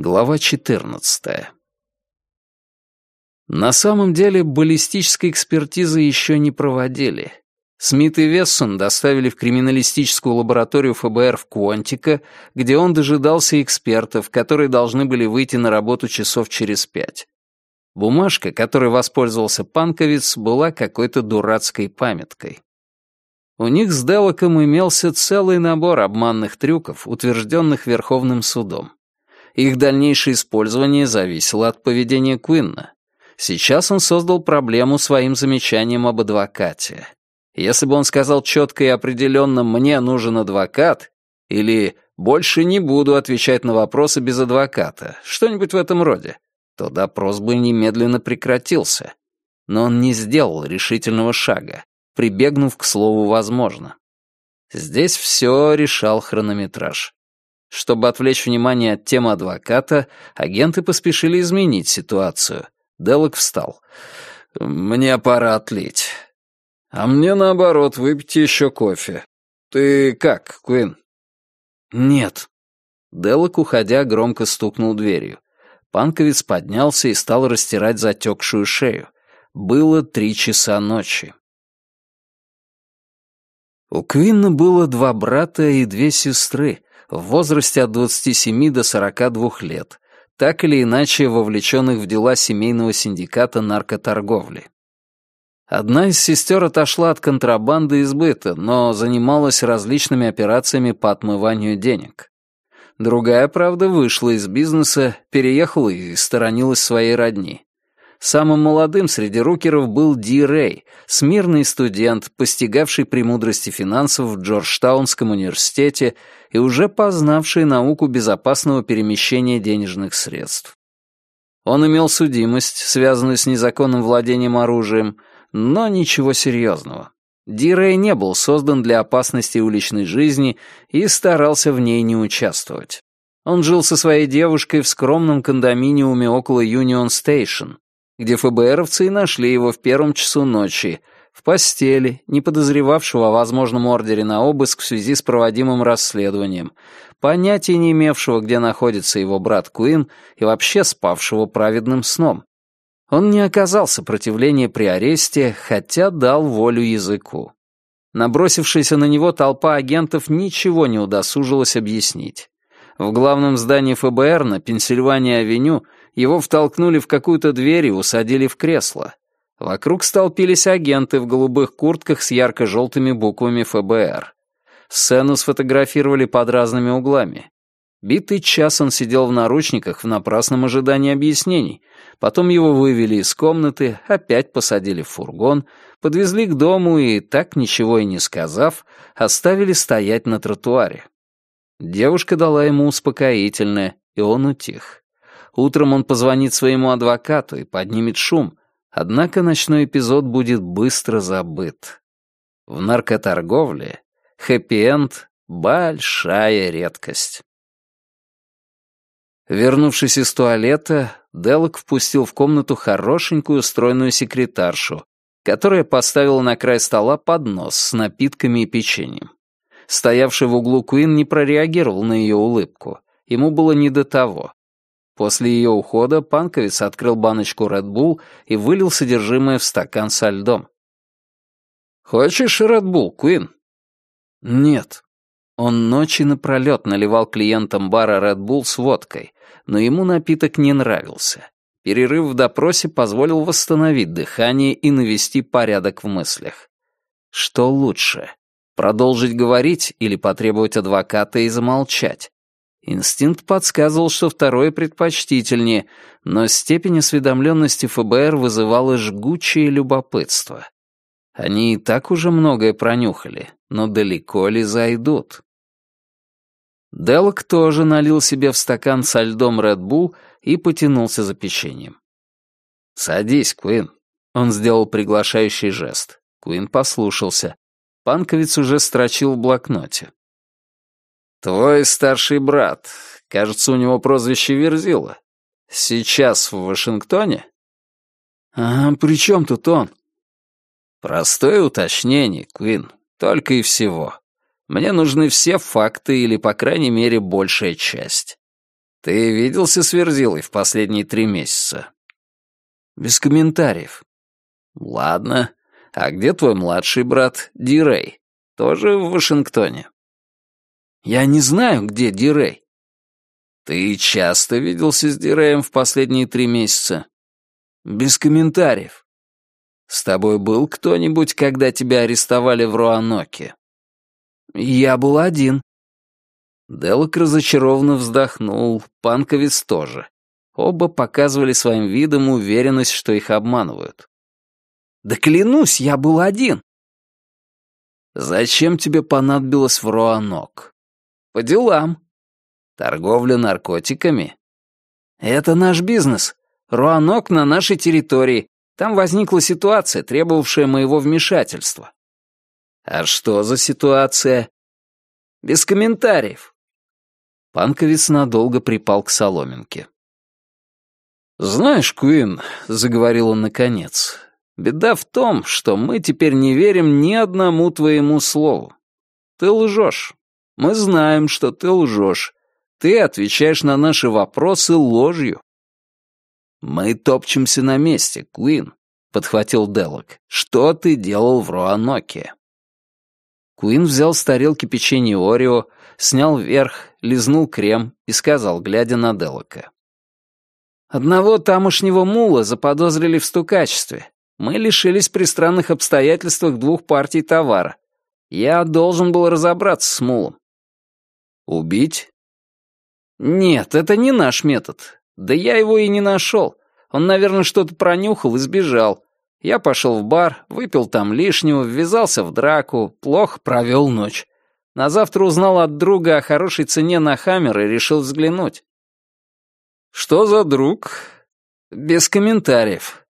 Глава 14. На самом деле баллистической экспертизы еще не проводили. Смит и Вессон доставили в криминалистическую лабораторию ФБР в Куантико, где он дожидался экспертов, которые должны были выйти на работу часов через пять. Бумажка, которой воспользовался Панковец, была какой-то дурацкой памяткой. У них с Делоком имелся целый набор обманных трюков, утвержденных Верховным судом. Их дальнейшее использование зависело от поведения Куинна. Сейчас он создал проблему своим замечанием об адвокате. Если бы он сказал четко и определенно «мне нужен адвокат» или «больше не буду отвечать на вопросы без адвоката», что-нибудь в этом роде, то допрос бы немедленно прекратился. Но он не сделал решительного шага, прибегнув к слову «возможно». Здесь все решал хронометраж. Чтобы отвлечь внимание от темы адвоката, агенты поспешили изменить ситуацию. Делок встал. «Мне пора отлить. А мне, наоборот, выпить еще кофе. Ты как, Куин?» «Нет». Делок, уходя, громко стукнул дверью. Панковец поднялся и стал растирать затекшую шею. Было три часа ночи. У Квинна было два брата и две сестры в возрасте от 27 до 42 лет, так или иначе вовлеченных в дела семейного синдиката наркоторговли. Одна из сестер отошла от контрабанды и но занималась различными операциями по отмыванию денег. Другая, правда, вышла из бизнеса, переехала и сторонилась своей родни. Самым молодым среди рукеров был Ди Рэй, смирный студент, постигавший премудрости финансов в Джорджтаунском университете и уже познавший науку безопасного перемещения денежных средств. Он имел судимость, связанную с незаконным владением оружием, но ничего серьезного. Дирей не был создан для опасности уличной жизни и старался в ней не участвовать. Он жил со своей девушкой в скромном кондоминиуме около Юнион Стейшн, где ФБРовцы и нашли его в первом часу ночи, в постели, не подозревавшего о возможном ордере на обыск в связи с проводимым расследованием, понятия не имевшего, где находится его брат Куин и вообще спавшего праведным сном. Он не оказал сопротивления при аресте, хотя дал волю языку. Набросившаяся на него толпа агентов ничего не удосужилась объяснить. В главном здании ФБР на Пенсильвания-авеню его втолкнули в какую-то дверь и усадили в кресло. Вокруг столпились агенты в голубых куртках с ярко-желтыми буквами ФБР. Сцену сфотографировали под разными углами. Битый час он сидел в наручниках в напрасном ожидании объяснений. Потом его вывели из комнаты, опять посадили в фургон, подвезли к дому и, так ничего и не сказав, оставили стоять на тротуаре. Девушка дала ему успокоительное, и он утих. Утром он позвонит своему адвокату и поднимет шум, однако ночной эпизод будет быстро забыт. В наркоторговле хэппи-энд — большая редкость. Вернувшись из туалета, Делок впустил в комнату хорошенькую стройную секретаршу, которая поставила на край стола поднос с напитками и печеньем. Стоявший в углу Куин не прореагировал на ее улыбку. Ему было не до того. После ее ухода Панковец открыл баночку Red Bull и вылил содержимое в стакан со льдом. «Хочешь Red Bull, Куин?» «Нет». Он ночи напролет наливал клиентам бара Red Bull с водкой, но ему напиток не нравился. Перерыв в допросе позволил восстановить дыхание и навести порядок в мыслях. Что лучше? Продолжить говорить или потребовать адвоката и замолчать? Инстинкт подсказывал, что второе предпочтительнее, но степень осведомленности ФБР вызывала жгучее любопытство. Они и так уже многое пронюхали, но далеко ли зайдут? Делк тоже налил себе в стакан со льдом Red Bull и потянулся за печеньем. «Садись, Куин». Он сделал приглашающий жест. Куин послушался. Панковец уже строчил в блокноте. «Твой старший брат. Кажется, у него прозвище Верзила. Сейчас в Вашингтоне?» «А при чем тут он?» «Простое уточнение, Квин. Только и всего. Мне нужны все факты или, по крайней мере, большая часть». Ты виделся с Верзилой в последние три месяца? Без комментариев. Ладно. А где твой младший брат, Ди Рэй? Тоже в Вашингтоне? Я не знаю, где Ди Рэй. Ты часто виделся с Ди Рэем в последние три месяца? Без комментариев. С тобой был кто-нибудь, когда тебя арестовали в Руаноке? Я был один. Делок разочарованно вздохнул, Панковец тоже. Оба показывали своим видом уверенность, что их обманывают. «Да клянусь, я был один!» «Зачем тебе понадобилось в Руанок?» «По делам». «Торговля наркотиками?» «Это наш бизнес. Руанок на нашей территории. Там возникла ситуация, требовавшая моего вмешательства». «А что за ситуация?» «Без комментариев». Панковец надолго припал к соломинке. «Знаешь, Куин», — заговорил он наконец, — «беда в том, что мы теперь не верим ни одному твоему слову. Ты лжешь. Мы знаем, что ты лжешь. Ты отвечаешь на наши вопросы ложью». «Мы топчемся на месте, Куин», — подхватил Делок. «Что ты делал в Руаноке?» Куин взял с тарелки печенье Орео, снял верх, лизнул крем и сказал, глядя на Делока. Одного тамошнего мула заподозрили в стукачестве. Мы лишились при странных обстоятельствах двух партий товара. Я должен был разобраться с мулом. Убить? Нет, это не наш метод. Да я его и не нашел. Он, наверное, что-то пронюхал и сбежал. Я пошел в бар, выпил там лишнего, ввязался в драку, плохо провел ночь. На завтра узнал от друга о хорошей цене на Хаммер и решил взглянуть. «Что за друг?» «Без комментариев».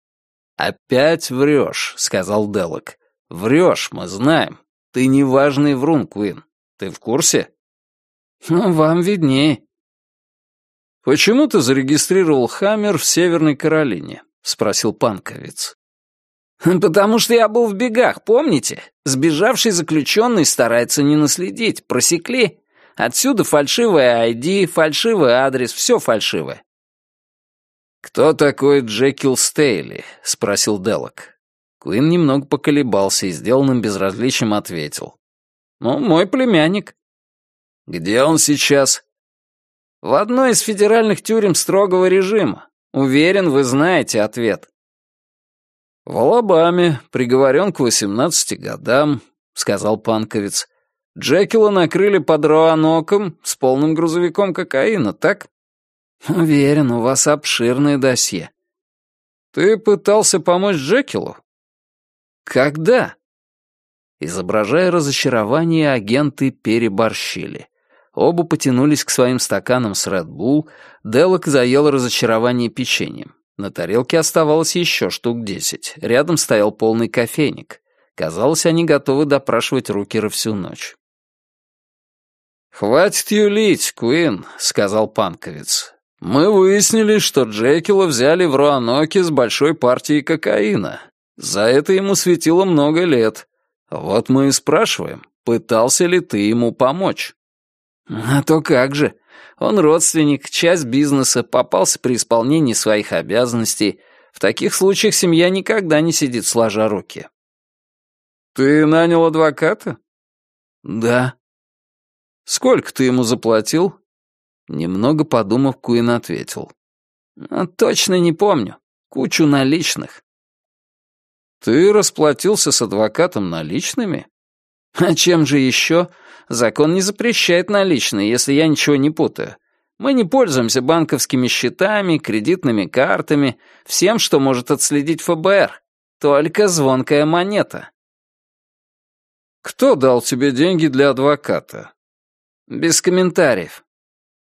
«Опять врешь», — сказал Делок. «Врешь, мы знаем. Ты неважный врун, Куин. Ты в курсе?» «Ну, вам виднее». «Почему ты зарегистрировал Хаммер в Северной Каролине?» — спросил Панковец. «Потому что я был в бегах, помните? Сбежавший заключенный старается не наследить. Просекли?» Отсюда фальшивая ID, фальшивый адрес, все фальшивое». «Кто такой Джекил Стейли?» — спросил Делок. Куин немного поколебался и сделанным безразличием ответил. «Ну, мой племянник». «Где он сейчас?» «В одной из федеральных тюрем строгого режима. Уверен, вы знаете ответ». «В Алабаме, приговорен к восемнадцати годам», — сказал Панковец. Джекила накрыли под Роаноком с полным грузовиком кокаина, так? Уверен, у вас обширное досье. Ты пытался помочь Джекилу? Когда? Изображая разочарование, агенты переборщили. Оба потянулись к своим стаканам с Red Bull, Делок заел разочарование печеньем. На тарелке оставалось еще штук десять. Рядом стоял полный кофейник. Казалось, они готовы допрашивать Рукера всю ночь. «Хватит юлить, Куин», — сказал Панковец. «Мы выяснили, что Джекила взяли в Руаноке с большой партией кокаина. За это ему светило много лет. Вот мы и спрашиваем, пытался ли ты ему помочь?» «А то как же. Он родственник, часть бизнеса, попался при исполнении своих обязанностей. В таких случаях семья никогда не сидит сложа руки». «Ты нанял адвоката?» «Да», «Сколько ты ему заплатил?» Немного подумав, Куин ответил. «А, «Точно не помню. Кучу наличных». «Ты расплатился с адвокатом наличными?» «А чем же еще? Закон не запрещает наличные, если я ничего не путаю. Мы не пользуемся банковскими счетами, кредитными картами, всем, что может отследить ФБР. Только звонкая монета». «Кто дал тебе деньги для адвоката?» Без комментариев.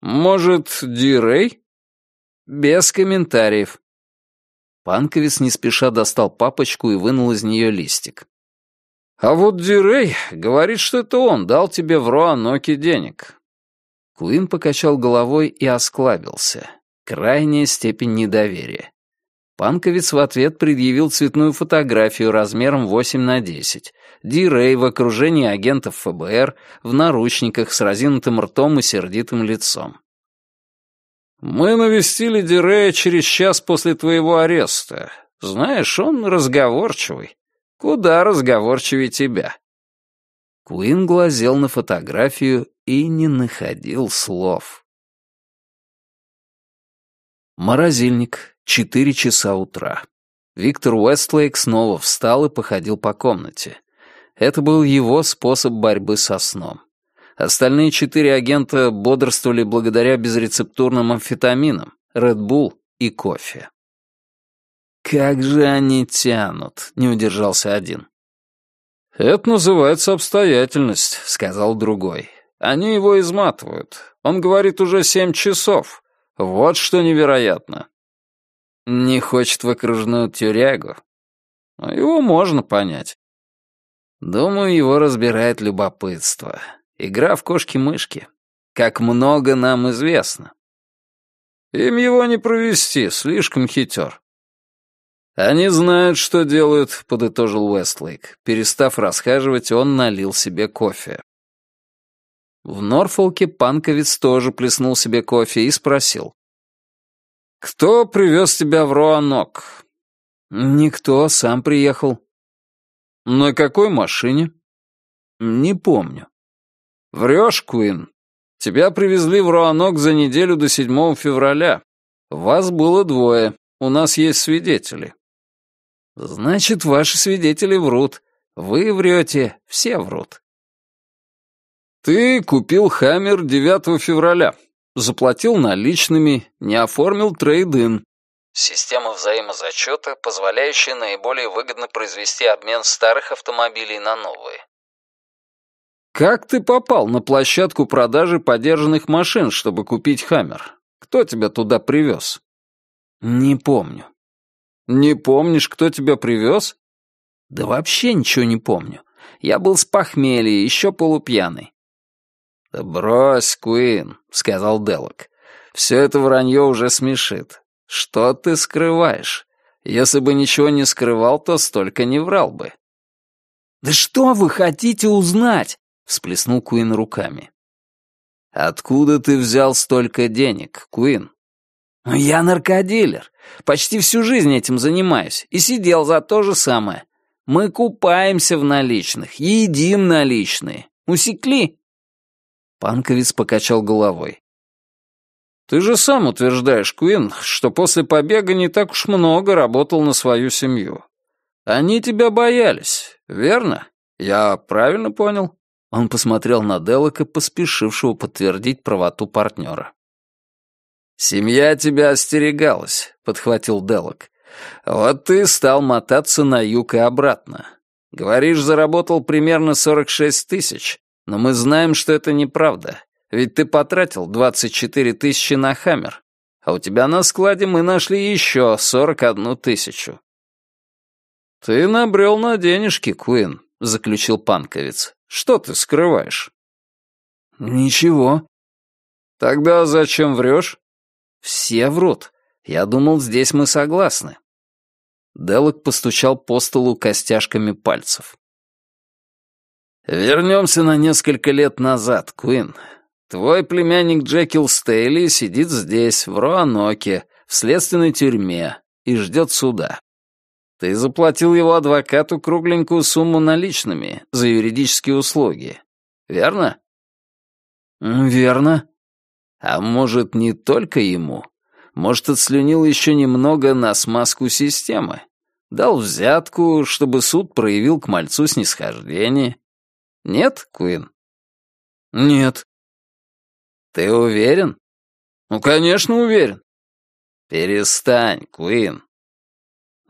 Может, Ди Рэй? Без комментариев. Панковец не спеша достал папочку и вынул из нее листик. А вот Ди Рэй говорит, что это он дал тебе в Роаноке денег. Куин покачал головой и осклабился. Крайняя степень недоверия. Панковец в ответ предъявил цветную фотографию размером 8 на 10. Ди Рэй в окружении агентов ФБР, в наручниках с разинутым ртом и сердитым лицом. Мы навестили Дирея через час после твоего ареста. Знаешь, он разговорчивый. Куда разговорчивее тебя. Куин глазел на фотографию и не находил слов. Морозильник. Четыре часа утра. Виктор Уэстлейк снова встал и походил по комнате. Это был его способ борьбы со сном. Остальные четыре агента бодрствовали благодаря безрецептурным амфетаминам, Red и кофе. «Как же они тянут», — не удержался один. «Это называется обстоятельность», — сказал другой. «Они его изматывают. Он говорит уже семь часов. Вот что невероятно». «Не хочет в окружную тюрягу?» «Его можно понять». «Думаю, его разбирает любопытство. Игра в кошки-мышки. Как много нам известно». «Им его не провести, слишком хитер. «Они знают, что делают», — подытожил Уэстлейк. Перестав расхаживать, он налил себе кофе. В Норфолке панковец тоже плеснул себе кофе и спросил. «Кто привез тебя в Роанок?» «Никто, сам приехал». «На какой машине?» «Не помню». «Врешь, Куин. Тебя привезли в Роанок за неделю до 7 февраля. Вас было двое. У нас есть свидетели». Значит, ваши свидетели врут. Вы врете, все врут. Ты купил «Хаммер» 9 февраля, заплатил наличными, не оформил трейд-ин. Система взаимозачета, позволяющая наиболее выгодно произвести обмен старых автомобилей на новые. Как ты попал на площадку продажи подержанных машин, чтобы купить «Хаммер»? Кто тебя туда привез? Не помню. «Не помнишь, кто тебя привез?» «Да вообще ничего не помню. Я был с похмелья, еще полупьяный». «Да брось, Куин», — сказал Делок. «Все это вранье уже смешит. Что ты скрываешь? Если бы ничего не скрывал, то столько не врал бы». «Да что вы хотите узнать?» — всплеснул Куин руками. «Откуда ты взял столько денег, Куин?» «Я наркодилер. Почти всю жизнь этим занимаюсь. И сидел за то же самое. Мы купаемся в наличных, едим наличные. Усекли?» Панковец покачал головой. «Ты же сам утверждаешь, Куин, что после побега не так уж много работал на свою семью. Они тебя боялись, верно? Я правильно понял?» Он посмотрел на Делока, поспешившего подтвердить правоту партнера. «Семья тебя остерегалась», — подхватил Делок. «Вот ты стал мотаться на юг и обратно. Говоришь, заработал примерно 46 тысяч, но мы знаем, что это неправда, ведь ты потратил 24 тысячи на Хаммер, а у тебя на складе мы нашли еще 41 тысячу». «Ты набрел на денежки, Куин», — заключил Панковец. «Что ты скрываешь?» «Ничего». «Тогда зачем врешь?» «Все врут. Я думал, здесь мы согласны». Делок постучал по столу костяшками пальцев. «Вернемся на несколько лет назад, Куин. Твой племянник Джекил Стейли сидит здесь, в Роаноке, в следственной тюрьме, и ждет суда. Ты заплатил его адвокату кругленькую сумму наличными за юридические услуги, верно?» «Верно», а может, не только ему? Может, отслюнил еще немного на смазку системы? Дал взятку, чтобы суд проявил к мальцу снисхождение? Нет, Куин? Нет. Ты уверен? Ну, конечно, уверен. Перестань, Куин.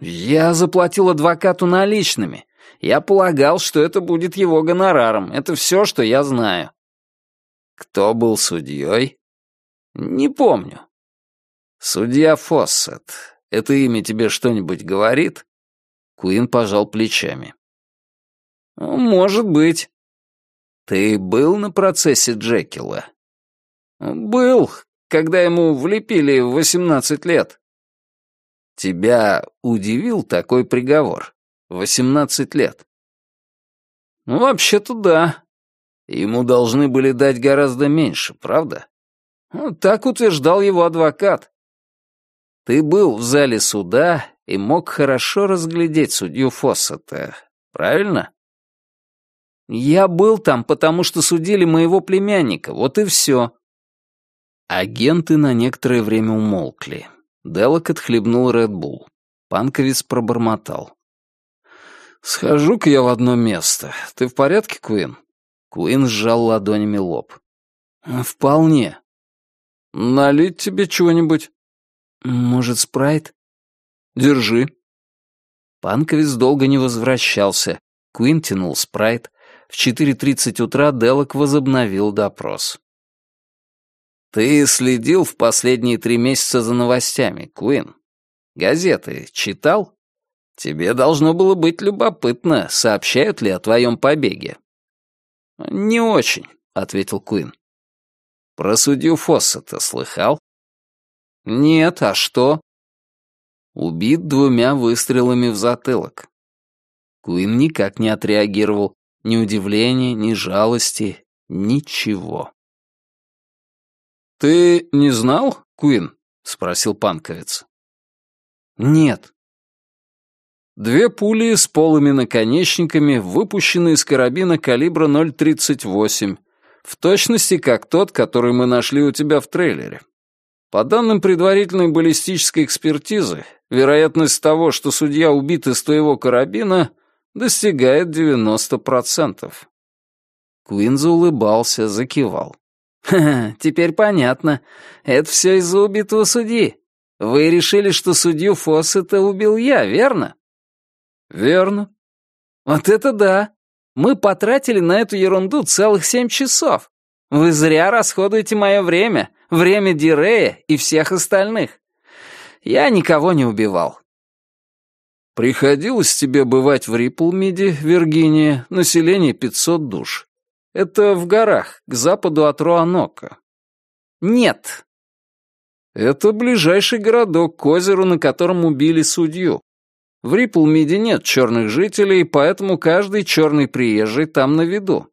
Я заплатил адвокату наличными. Я полагал, что это будет его гонораром. Это все, что я знаю. Кто был судьей? «Не помню». «Судья Фоссет. Это имя тебе что-нибудь говорит?» Куин пожал плечами. «Может быть». «Ты был на процессе Джекила?» «Был, когда ему влепили в восемнадцать лет». «Тебя удивил такой приговор? Восемнадцать лет?» «Ну, вообще-то да. Ему должны были дать гораздо меньше, правда?» Так утверждал его адвокат. Ты был в зале суда и мог хорошо разглядеть судью Фоссета, правильно? Я был там, потому что судили моего племянника, вот и все. Агенты на некоторое время умолкли. Делок отхлебнул Редбул. Панковец пробормотал. «Схожу-ка я в одно место. Ты в порядке, Куин?» Куин сжал ладонями лоб. «Вполне. Налить тебе чего-нибудь?» «Может, спрайт?» «Держи». Панковец долго не возвращался. Куин тянул спрайт. В 4.30 утра Делок возобновил допрос. «Ты следил в последние три месяца за новостями, Куин? Газеты читал? Тебе должно было быть любопытно, сообщают ли о твоем побеге». «Не очень», — ответил Куин. «Про судью Фоссета слыхал?» «Нет, а что?» Убит двумя выстрелами в затылок. Куин никак не отреагировал. Ни удивления, ни жалости, ничего. «Ты не знал, Куин?» — спросил панковец. «Нет». Две пули с полыми наконечниками, выпущенные из карабина калибра 0.38, в точности как тот, который мы нашли у тебя в трейлере. По данным предварительной баллистической экспертизы, вероятность того, что судья убит из твоего карабина, достигает 90%. Куин улыбался, закивал. «Ха, теперь понятно. Это все из-за убитого судьи. Вы решили, что судью Фоссета убил я, верно?» «Верно». «Вот это да! Мы потратили на эту ерунду целых семь часов. Вы зря расходуете мое время, время Дирея и всех остальных. Я никого не убивал». «Приходилось тебе бывать в Риплмиде, Виргиния, население 500 душ. Это в горах, к западу от Руанока. Нет. Это ближайший городок к озеру, на котором убили судью. В Риплмиде нет черных жителей, поэтому каждый черный приезжий там на виду.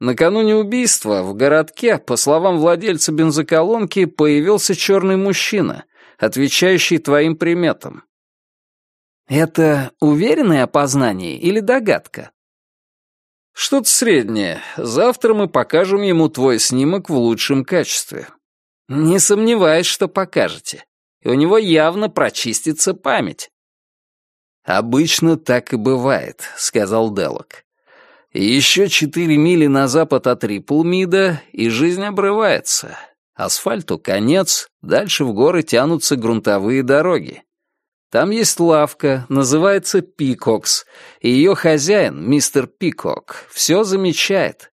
Накануне убийства в городке, по словам владельца бензоколонки, появился черный мужчина, отвечающий твоим приметам. Это уверенное опознание или догадка? Что-то среднее. Завтра мы покажем ему твой снимок в лучшем качестве. Не сомневаюсь, что покажете. И у него явно прочистится память. Обычно так и бывает, сказал Делок. Еще четыре мили на запад от Риплмида, и жизнь обрывается. Асфальту конец, дальше в горы тянутся грунтовые дороги. Там есть лавка, называется Пикокс, и ее хозяин, мистер Пикок, все замечает.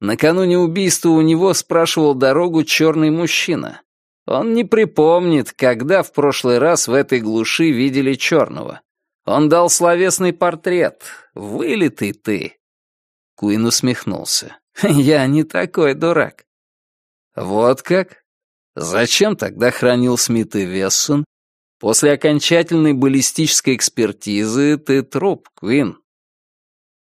Накануне убийства у него спрашивал дорогу черный мужчина. Он не припомнит, когда в прошлый раз в этой глуши видели черного. Он дал словесный портрет. Вылитый ты. Куин усмехнулся. Я не такой дурак. Вот как? Зачем тогда хранил Смит и Вессон После окончательной баллистической экспертизы ты труп, Квин.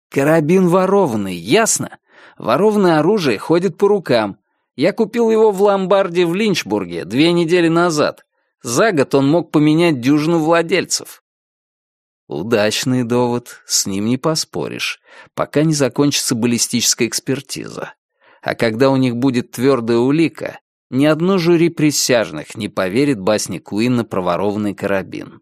Карабин ворованный, ясно? Ворованное оружие ходит по рукам. Я купил его в ломбарде в Линчбурге две недели назад. За год он мог поменять дюжину владельцев. Удачный довод, с ним не поспоришь, пока не закончится баллистическая экспертиза. А когда у них будет твердая улика, ни одно жюри присяжных не поверит басне Куинна про ворованный карабин.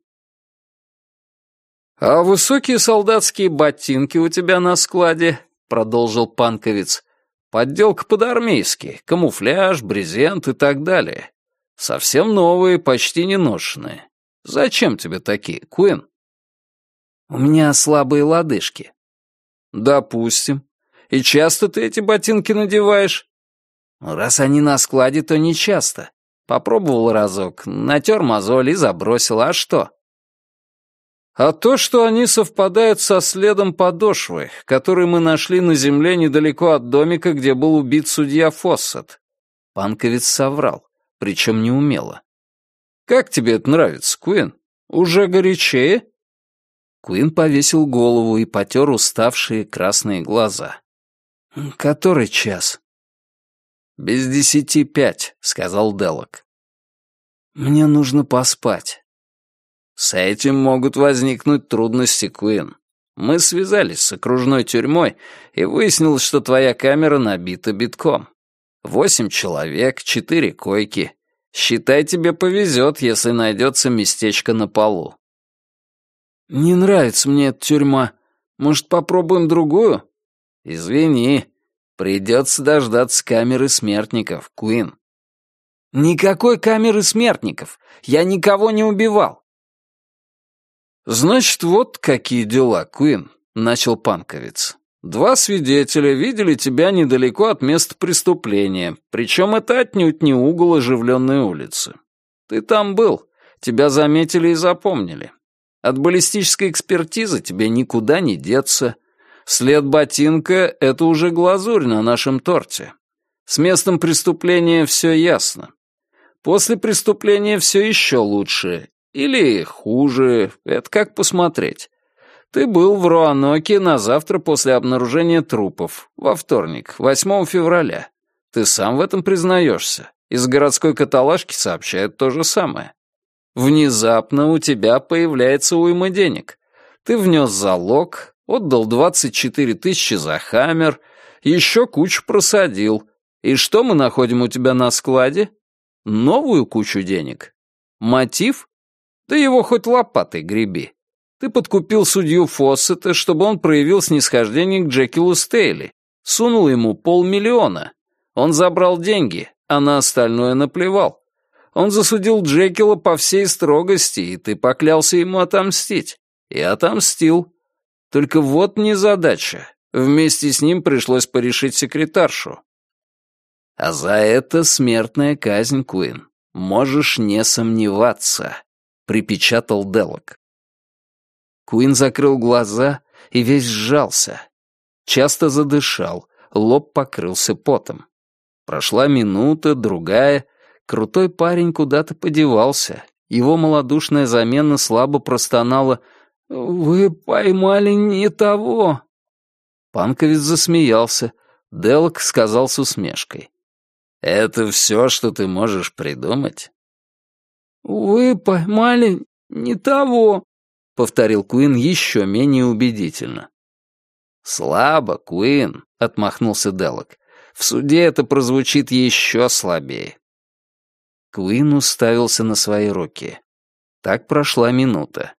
«А высокие солдатские ботинки у тебя на складе?» — продолжил панковец. «Подделка под-армейски, камуфляж, брезент и так далее. Совсем новые, почти не ношенные. Зачем тебе такие, Куин?» «У меня слабые лодыжки». «Допустим. И часто ты эти ботинки надеваешь?» Раз они на складе, то не часто. Попробовал разок, натер мозоль и забросил, а что? А то, что они совпадают со следом подошвы, который мы нашли на земле недалеко от домика, где был убит судья Фоссет. Панковец соврал, причем неумело. «Как тебе это нравится, Куин? Уже горячее?» Куин повесил голову и потер уставшие красные глаза. «Который час?» «Без десяти пять», — сказал Делок. «Мне нужно поспать». «С этим могут возникнуть трудности, Куин. Мы связались с окружной тюрьмой, и выяснилось, что твоя камера набита битком. Восемь человек, четыре койки. Считай, тебе повезет, если найдется местечко на полу». «Не нравится мне эта тюрьма. Может, попробуем другую?» «Извини, придется дождаться камеры смертников, Куин». «Никакой камеры смертников. Я никого не убивал». «Значит, вот какие дела, Куин», — начал Панковец. «Два свидетеля видели тебя недалеко от места преступления, причем это отнюдь не угол оживленной улицы. Ты там был, тебя заметили и запомнили. От баллистической экспертизы тебе никуда не деться. След ботинка — это уже глазурь на нашем торте. С местом преступления все ясно. После преступления все еще лучше. Или хуже, это как посмотреть. Ты был в Руаноке на завтра после обнаружения трупов, во вторник, 8 февраля. Ты сам в этом признаешься. Из городской каталажки сообщают то же самое. Внезапно у тебя появляется уйма денег. Ты внес залог, отдал 24 тысячи за хаммер, еще кучу просадил. И что мы находим у тебя на складе? Новую кучу денег. Мотив? Да его хоть лопатой греби. Ты подкупил судью Фоссета, чтобы он проявил снисхождение к Джекилу Стейли. Сунул ему полмиллиона. Он забрал деньги, а на остальное наплевал. Он засудил Джекила по всей строгости, и ты поклялся ему отомстить. И отомстил. Только вот незадача. Вместе с ним пришлось порешить секретаршу. А за это смертная казнь, Куин. Можешь не сомневаться, — припечатал Делок. Куин закрыл глаза и весь сжался. Часто задышал, лоб покрылся потом. Прошла минута, другая — Крутой парень куда-то подевался. Его малодушная замена слабо простонала «Вы поймали не того». Панковец засмеялся. Делк сказал с усмешкой. «Это все, что ты можешь придумать?» «Вы поймали не того», — повторил Куин еще менее убедительно. «Слабо, Куин», — отмахнулся Делок. «В суде это прозвучит еще слабее. Куин уставился на свои руки. Так прошла минута.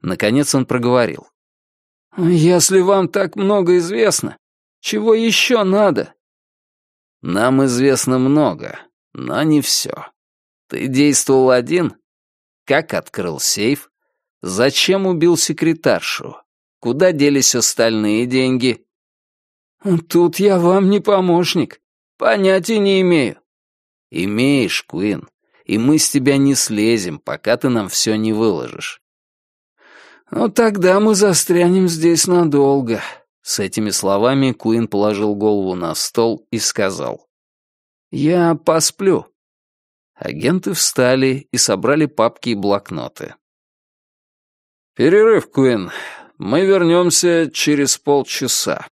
Наконец он проговорил. «Если вам так много известно, чего еще надо?» «Нам известно много, но не все. Ты действовал один? Как открыл сейф? Зачем убил секретаршу? Куда делись остальные деньги?» «Тут я вам не помощник. Понятия не имею». «Имеешь, Куин и мы с тебя не слезем, пока ты нам все не выложишь». «Ну тогда мы застрянем здесь надолго», — с этими словами Куин положил голову на стол и сказал. «Я посплю». Агенты встали и собрали папки и блокноты. «Перерыв, Куин. Мы вернемся через полчаса».